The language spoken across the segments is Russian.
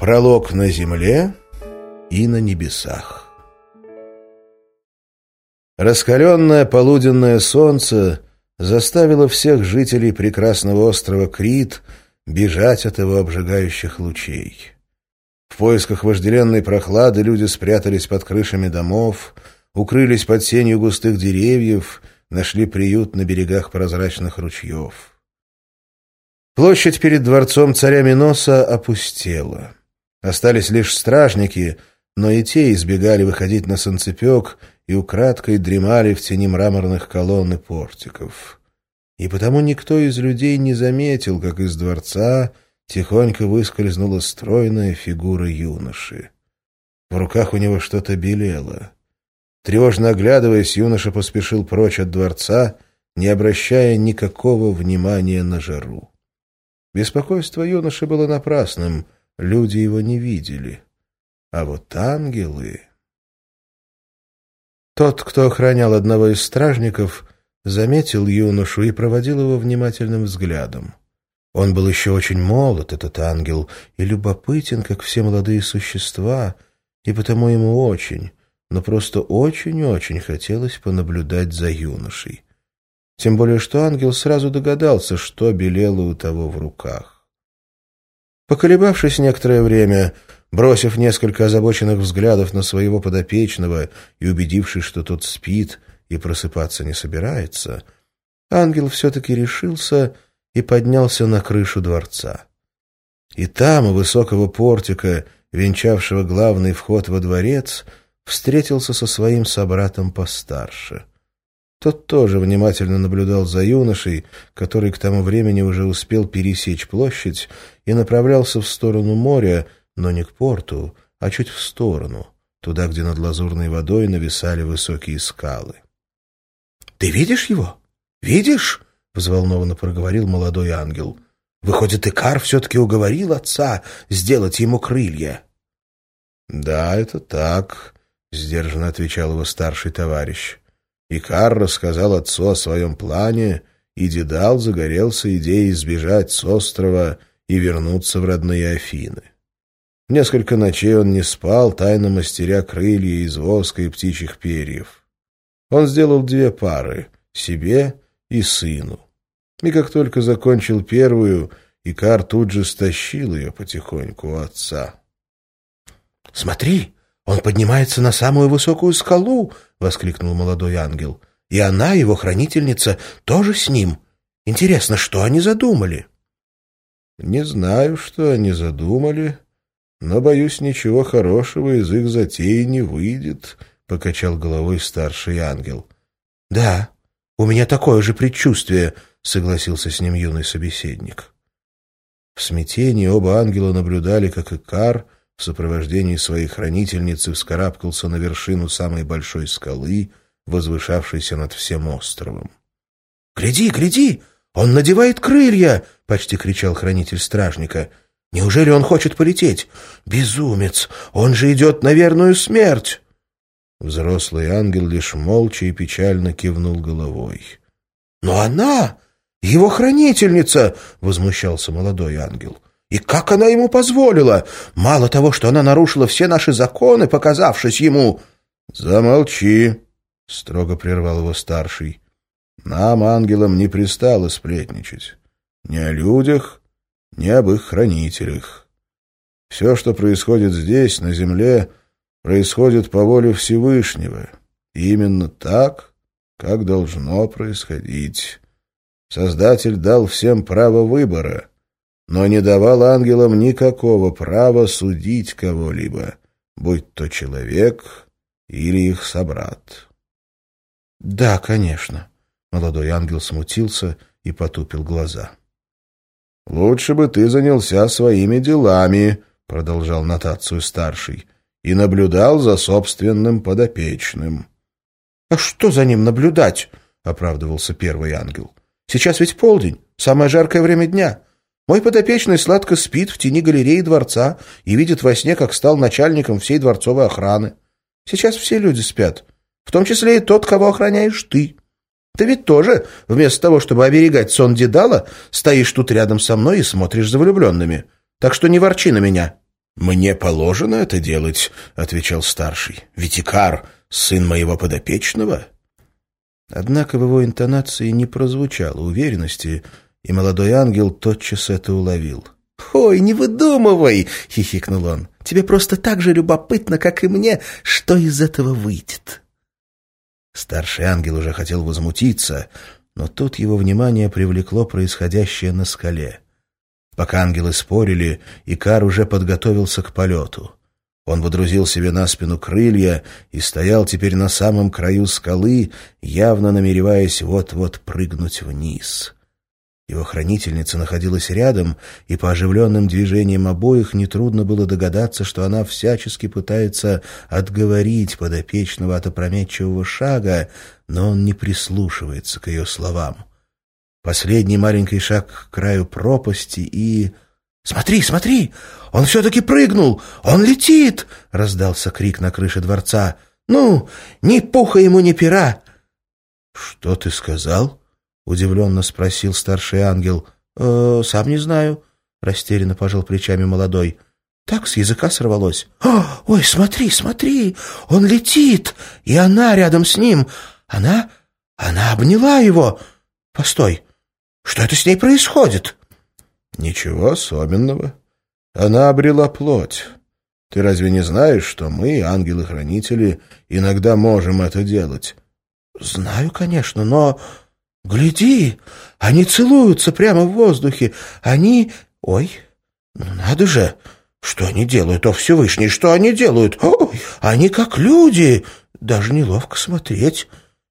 Пролог на земле и на небесах. Раскаленное полуденное солнце заставило всех жителей прекрасного острова Крит бежать от его обжигающих лучей. В поисках вожделенной прохлады люди спрятались под крышами домов, укрылись под сенью густых деревьев, нашли приют на берегах прозрачных ручьев. Площадь перед дворцом царя Миноса опустела. Остались лишь стражники, но и те избегали выходить на солнцепек и украдкой дремали в тени мраморных колонн и портиков. И потому никто из людей не заметил, как из дворца тихонько выскользнула стройная фигура юноши. В руках у него что-то белело. Тревожно оглядываясь, юноша поспешил прочь от дворца, не обращая никакого внимания на жару. Беспокойство юноши было напрасным — Люди его не видели. А вот ангелы... Тот, кто охранял одного из стражников, заметил юношу и проводил его внимательным взглядом. Он был еще очень молод, этот ангел, и любопытен, как все молодые существа, и потому ему очень, но просто очень-очень хотелось понаблюдать за юношей. Тем более, что ангел сразу догадался, что белело у того в руках. Поколебавшись некоторое время, бросив несколько озабоченных взглядов на своего подопечного и убедившись, что тот спит и просыпаться не собирается, ангел все-таки решился и поднялся на крышу дворца. И там, у высокого портика, венчавшего главный вход во дворец, встретился со своим собратом постарше — тот тоже внимательно наблюдал за юношей, который к тому времени уже успел пересечь площадь и направлялся в сторону моря, но не к порту, а чуть в сторону, туда, где над лазурной водой нависали высокие скалы. — Ты видишь его? Видишь? — взволнованно проговорил молодой ангел. — Выходит, Икар все-таки уговорил отца сделать ему крылья. — Да, это так, — сдержанно отвечал его старший товарищ. Икар рассказал отцу о своем плане, и Дедал загорелся идеей сбежать с острова и вернуться в родные Афины. Несколько ночей он не спал, тайно мастеря крылья из воска и птичьих перьев. Он сделал две пары — себе и сыну. И как только закончил первую, Икар тут же стащил ее потихоньку у отца. — Смотри, «Он поднимается на самую высокую скалу!» — воскликнул молодой ангел. «И она, его хранительница, тоже с ним. Интересно, что они задумали?» «Не знаю, что они задумали, но, боюсь, ничего хорошего из их затеи не выйдет», — покачал головой старший ангел. «Да, у меня такое же предчувствие», — согласился с ним юный собеседник. В смятении оба ангела наблюдали, как Икар — в сопровождении своей хранительницы вскарабкался на вершину самой большой скалы, возвышавшейся над всем островом. «Гляди, гляди! Он надевает крылья!» — почти кричал хранитель стражника. «Неужели он хочет полететь? Безумец! Он же идет на верную смерть!» Взрослый ангел лишь молча и печально кивнул головой. «Но она его хранительница!» — возмущался молодой ангел. И как она ему позволила? Мало того, что она нарушила все наши законы, показавшись ему... — Замолчи, — строго прервал его старший. — Нам, ангелам, не пристало сплетничать. Ни о людях, ни об их хранителях. Все, что происходит здесь, на земле, происходит по воле Всевышнего. И именно так, как должно происходить. Создатель дал всем право выбора — но не давал ангелам никакого права судить кого-либо, будь то человек или их собрат. — Да, конечно. Молодой ангел смутился и потупил глаза. — Лучше бы ты занялся своими делами, — продолжал нотацию старший, — и наблюдал за собственным подопечным. — А что за ним наблюдать? — оправдывался первый ангел. — Сейчас ведь полдень, самое жаркое время дня. Мой подопечный сладко спит в тени галереи дворца и видит во сне, как стал начальником всей дворцовой охраны. Сейчас все люди спят, в том числе и тот, кого охраняешь ты. Ты ведь тоже, вместо того, чтобы оберегать сон Дедала, стоишь тут рядом со мной и смотришь за влюбленными. Так что не ворчи на меня». «Мне положено это делать», — отвечал старший. «Витикар, сын моего подопечного». Однако в его интонации не прозвучало уверенности, и молодой ангел тотчас это уловил. «Ой, не выдумывай!» — хихикнул он. «Тебе просто так же любопытно, как и мне, что из этого выйдет». Старший ангел уже хотел возмутиться, но тут его внимание привлекло происходящее на скале. Пока ангелы спорили, Икар уже подготовился к полету. Он водрузил себе на спину крылья и стоял теперь на самом краю скалы, явно намереваясь вот-вот прыгнуть вниз. Его хранительница находилась рядом, и по оживленным движениям обоих нетрудно было догадаться, что она всячески пытается отговорить подопечного от опрометчивого шага, но он не прислушивается к ее словам. Последний маленький шаг к краю пропасти и... «Смотри, смотри! Он все-таки прыгнул! Он летит!» — раздался крик на крыше дворца. «Ну, ни пуха ему, ни пера!» «Что ты сказал?» — удивленно спросил старший ангел. «Э, «Сам не знаю», — растерянно пожал плечами молодой. «Так с языка сорвалось». «О, ой, смотри, смотри, он летит, и она рядом с ним. Она... она обняла его. Постой, что это с ней происходит?» «Ничего особенного. Она обрела плоть. Ты разве не знаешь, что мы, ангелы-хранители, иногда можем это делать?» «Знаю, конечно, но...» «Гляди! Они целуются прямо в воздухе! Они... Ой, ну надо же! Что они делают, о Всевышний, что они делают? Ой, они как люди! Даже неловко смотреть.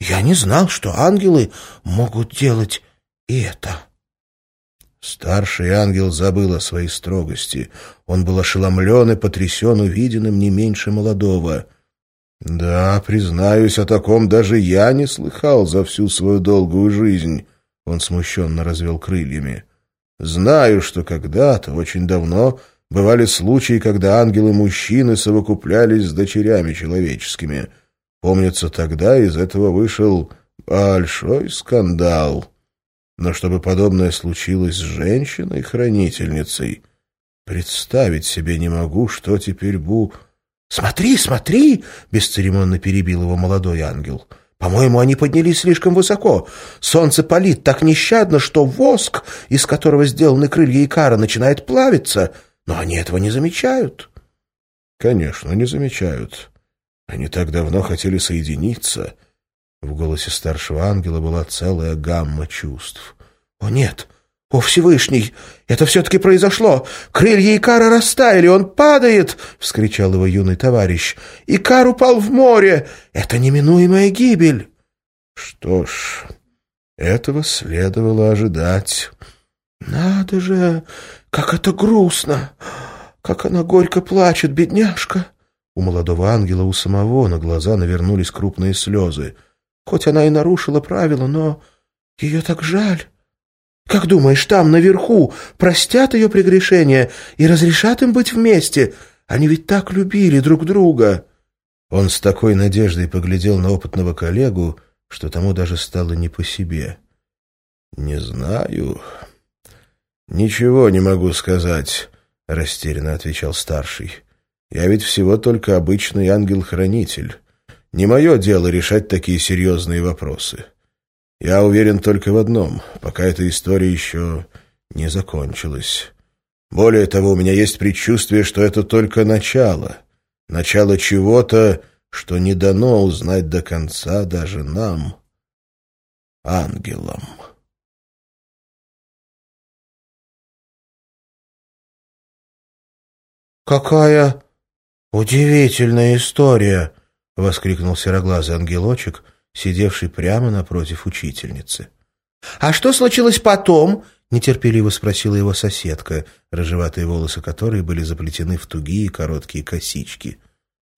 Я не знал, что ангелы могут делать это». Старший ангел забыл о своей строгости. Он был ошеломлен и потрясен увиденным не меньше молодого — «Да, признаюсь, о таком даже я не слыхал за всю свою долгую жизнь», — он смущенно развел крыльями. «Знаю, что когда-то, очень давно, бывали случаи, когда ангелы-мужчины совокуплялись с дочерями человеческими. Помнится, тогда из этого вышел большой скандал. Но чтобы подобное случилось с женщиной-хранительницей, представить себе не могу, что теперь Бу «Смотри, смотри!» — бесцеремонно перебил его молодой ангел. «По-моему, они поднялись слишком высоко. Солнце палит так нещадно, что воск, из которого сделаны крылья Икара, начинает плавиться, но они этого не замечают». «Конечно, не замечают. Они так давно хотели соединиться». В голосе старшего ангела была целая гамма чувств. «О, нет! «О, Всевышний! Это все-таки произошло! Крылья Икара растаяли, он падает!» — вскричал его юный товарищ. «Икар упал в море! Это неминуемая гибель!» «Что ж, этого следовало ожидать». «Надо же! Как это грустно! Как она горько плачет, бедняжка!» У молодого ангела у самого на глаза навернулись крупные слезы. Хоть она и нарушила правила, но ее так жаль. Как думаешь, там, наверху, простят ее прегрешения и разрешат им быть вместе? Они ведь так любили друг друга». Он с такой надеждой поглядел на опытного коллегу, что тому даже стало не по себе. «Не знаю. Ничего не могу сказать», — растерянно отвечал старший. «Я ведь всего только обычный ангел-хранитель. Не мое дело решать такие серьезные вопросы». Я уверен только в одном, пока эта история еще не закончилась. Более того, у меня есть предчувствие, что это только начало. Начало чего-то, что не дано узнать до конца даже нам, ангелам. «Какая удивительная история!» — воскликнул сероглазый ангелочек, сидевший прямо напротив учительницы. «А что случилось потом?» — нетерпеливо спросила его соседка, рыжеватые волосы которой были заплетены в тугие короткие косички.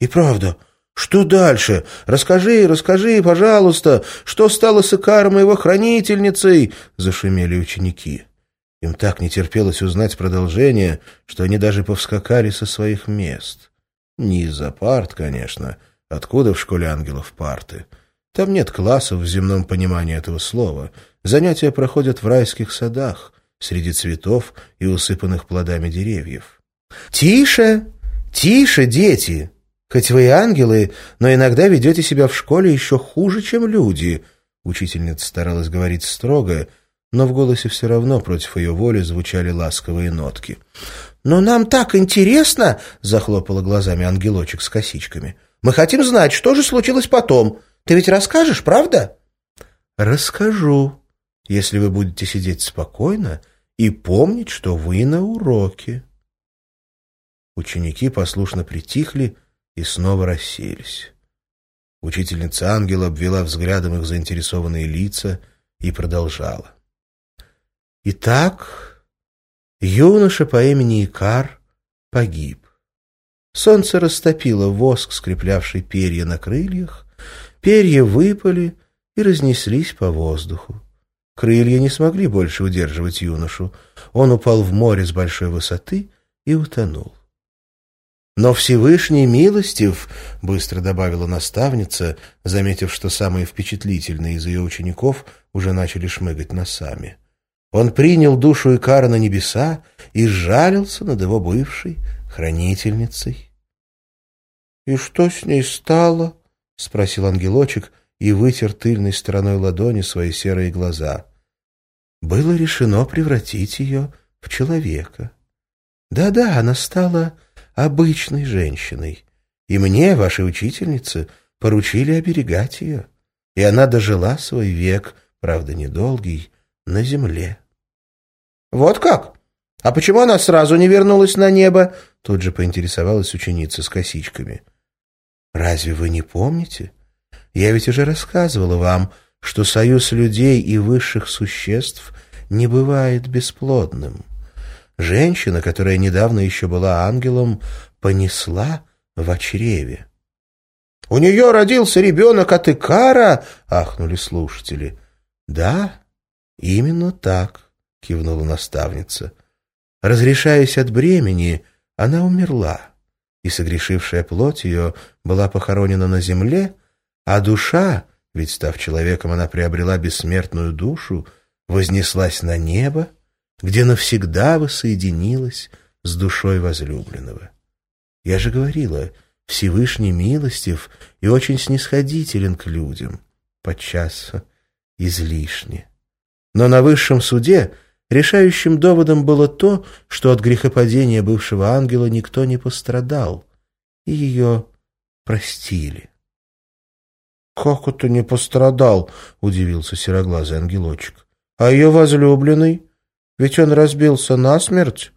«И правда, что дальше? Расскажи, расскажи, пожалуйста, что стало с Икаром его хранительницей?» — зашумели ученики. Им так не терпелось узнать продолжение, что они даже повскакали со своих мест. Не из-за парт, конечно. Откуда в школе ангелов парты? — Там нет классов в земном понимании этого слова. Занятия проходят в райских садах, среди цветов и усыпанных плодами деревьев. «Тише! Тише, дети! Хоть вы и ангелы, но иногда ведете себя в школе еще хуже, чем люди!» Учительница старалась говорить строго, но в голосе все равно против ее воли звучали ласковые нотки. «Но нам так интересно!» — захлопала глазами ангелочек с косичками. «Мы хотим знать, что же случилось потом. Ты ведь расскажешь, правда?» «Расскажу, если вы будете сидеть спокойно и помнить, что вы на уроке». Ученики послушно притихли и снова расселись. Учительница ангела обвела взглядом их заинтересованные лица и продолжала. Итак, юноша по имени Икар погиб. Солнце растопило воск, скреплявший перья на крыльях, перья выпали и разнеслись по воздуху. Крылья не смогли больше удерживать юношу. Он упал в море с большой высоты и утонул. «Но Всевышний милостив», — быстро добавила наставница, заметив, что самые впечатлительные из ее учеников уже начали шмыгать носами. Он принял душу Икара на небеса и сжалился над его бывшей хранительницей. — И что с ней стало? — спросил ангелочек и вытер тыльной стороной ладони свои серые глаза. Было решено превратить ее в человека. Да-да, она стала обычной женщиной, и мне, вашей учительнице, поручили оберегать ее, и она дожила свой век, правда, недолгий, на земле. «Вот как? А почему она сразу не вернулась на небо?» Тут же поинтересовалась ученица с косичками. «Разве вы не помните? Я ведь уже рассказывала вам, что союз людей и высших существ не бывает бесплодным. Женщина, которая недавно еще была ангелом, понесла в чреве». «У нее родился ребенок от Икара?» — ахнули слушатели. «Да, именно так кивнула наставница. Разрешаясь от бремени, она умерла, и согрешившая плоть ее была похоронена на земле, а душа, ведь став человеком, она приобрела бессмертную душу, вознеслась на небо, где навсегда воссоединилась с душой возлюбленного. Я же говорила, Всевышний милостив и очень снисходителен к людям, подчас излишне. Но на высшем суде Решающим доводом было то, что от грехопадения бывшего ангела никто не пострадал, и ее простили. — Как это не пострадал? — удивился сероглазый ангелочек. — А ее возлюбленный? Ведь он разбился насмерть.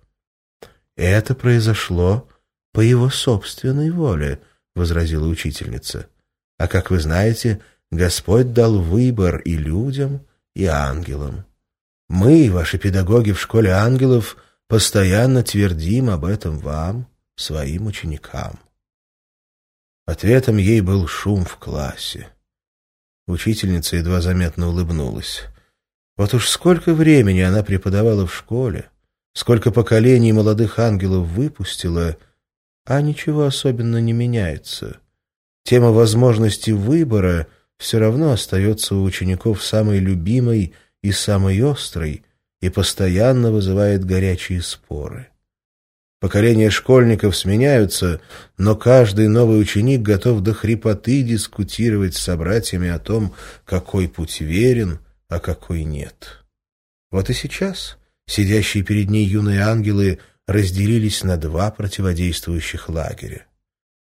— Это произошло по его собственной воле, — возразила учительница. — А как вы знаете, Господь дал выбор и людям, и ангелам. Мы, ваши педагоги в школе ангелов, постоянно твердим об этом вам, своим ученикам. Ответом ей был шум в классе. Учительница едва заметно улыбнулась. Вот уж сколько времени она преподавала в школе, сколько поколений молодых ангелов выпустила, а ничего особенно не меняется. Тема возможности выбора все равно остается у учеников самой любимой и самый острый, и постоянно вызывает горячие споры. Поколения школьников сменяются, но каждый новый ученик готов до хрипоты дискутировать с собратьями о том, какой путь верен, а какой нет. Вот и сейчас сидящие перед ней юные ангелы разделились на два противодействующих лагеря.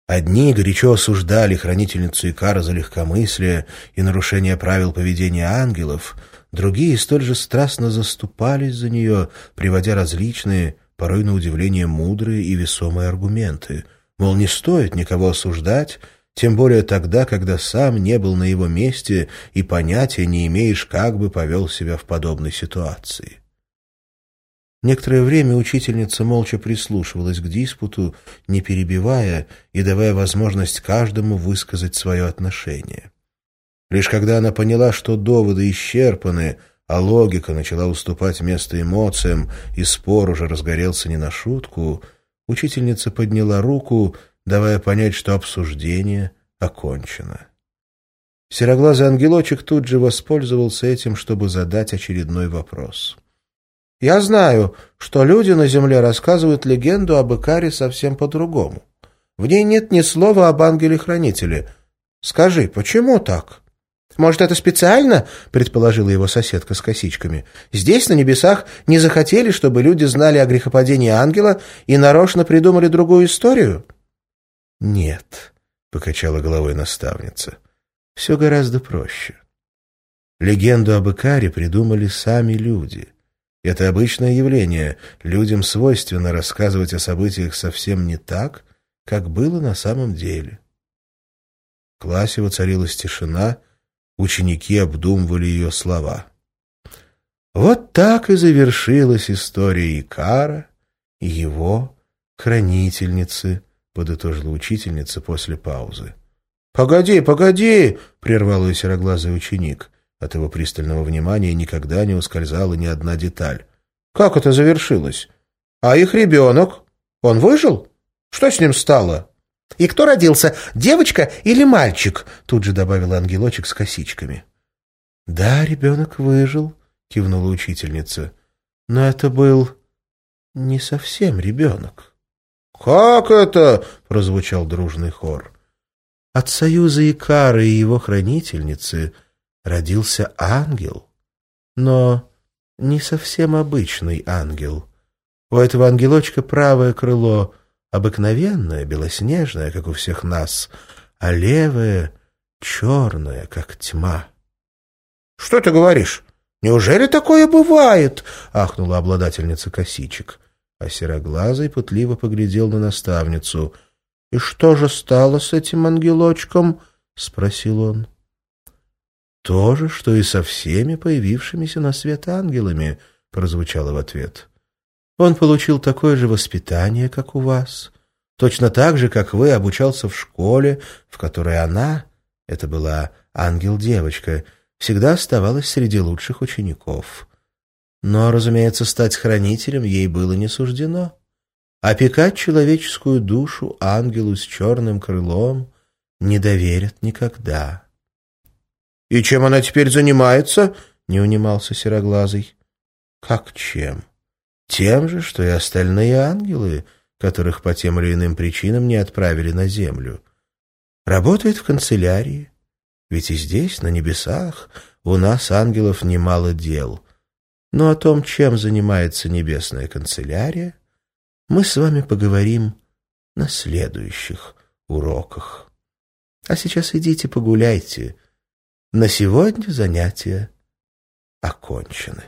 Одни горячо осуждали хранительницу Икара за легкомыслие и нарушение правил поведения ангелов — Другие столь же страстно заступались за нее, приводя различные, порой на удивление мудрые и весомые аргументы. Мол, не стоит никого осуждать, тем более тогда, когда сам не был на его месте и понятия не имеешь, как бы повел себя в подобной ситуации. Некоторое время учительница молча прислушивалась к диспуту, не перебивая и давая возможность каждому высказать свое отношение. Лишь когда она поняла, что доводы исчерпаны, а логика начала уступать место эмоциям, и спор уже разгорелся не на шутку, учительница подняла руку, давая понять, что обсуждение окончено. Сероглазый ангелочек тут же воспользовался этим, чтобы задать очередной вопрос. «Я знаю, что люди на Земле рассказывают легенду об Икаре совсем по-другому. В ней нет ни слова об ангеле-хранителе. Скажи, почему так?» «Может, это специально?» — предположила его соседка с косичками. «Здесь, на небесах, не захотели, чтобы люди знали о грехопадении ангела и нарочно придумали другую историю?» «Нет», — покачала головой наставница. «Все гораздо проще. Легенду об Икаре придумали сами люди. Это обычное явление. Людям свойственно рассказывать о событиях совсем не так, как было на самом деле». В классе воцарилась тишина, Ученики обдумывали ее слова. Вот так и завершилась история Икара и его хранительницы, подытожила учительница после паузы. «Погоди, погоди!» — прервал ее сероглазый ученик. От его пристального внимания никогда не ускользала ни одна деталь. «Как это завершилось? А их ребенок? Он выжил? Что с ним стало?» «И кто родился, девочка или мальчик?» Тут же добавил ангелочек с косичками. «Да, ребенок выжил», — кивнула учительница. «Но это был не совсем ребенок». «Как это?» — прозвучал дружный хор. От союза Икары и его хранительницы родился ангел, но не совсем обычный ангел. У этого ангелочка правое крыло — обыкновенная, белоснежная, как у всех нас, а левая — черная, как тьма. — Что ты говоришь? Неужели такое бывает? — ахнула обладательница косичек. А сероглазый пытливо поглядел на наставницу. — И что же стало с этим ангелочком? — спросил он. — То же, что и со всеми появившимися на свет ангелами, — прозвучало в ответ. — он получил такое же воспитание, как у вас. Точно так же, как вы, обучался в школе, в которой она, это была ангел-девочка, всегда оставалась среди лучших учеников. Но, разумеется, стать хранителем ей было не суждено. Опекать человеческую душу ангелу с черным крылом не доверят никогда. — И чем она теперь занимается? — не унимался Сероглазый. — Как чем? — тем же, что и остальные ангелы, которых по тем или иным причинам не отправили на землю. Работает в канцелярии. Ведь и здесь, на небесах, у нас, ангелов, немало дел. Но о том, чем занимается небесная канцелярия, мы с вами поговорим на следующих уроках. А сейчас идите погуляйте. На сегодня занятия окончены.